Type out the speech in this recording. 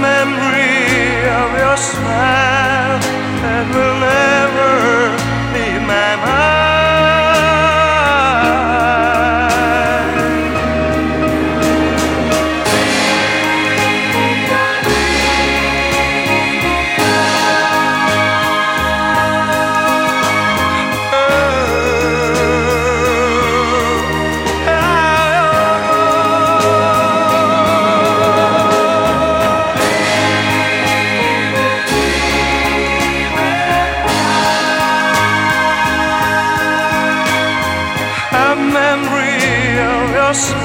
memory of your smile a